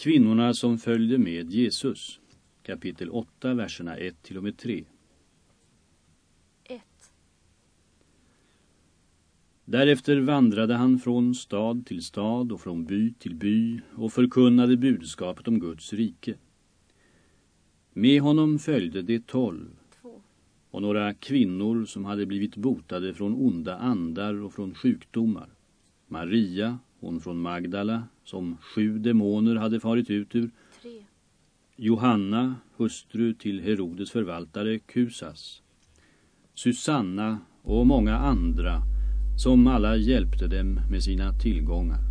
Kvinnorna som följde med Jesus. Kapitel 8, verserna 1 till och med 3. 1. Därefter vandrade han från stad till stad och från by till by och förkunnade budskapet om Guds rike. Med honom följde de tolv 2. och några kvinnor som hade blivit botade från onda andar och från sjukdomar. Maria, hon från Magdala, som sju demoner hade farit ut ur. 3. Johanna, hustru till Herodes förvaltare Kusas. Susanna och många andra som alla hjälpte dem med sina tillgångar.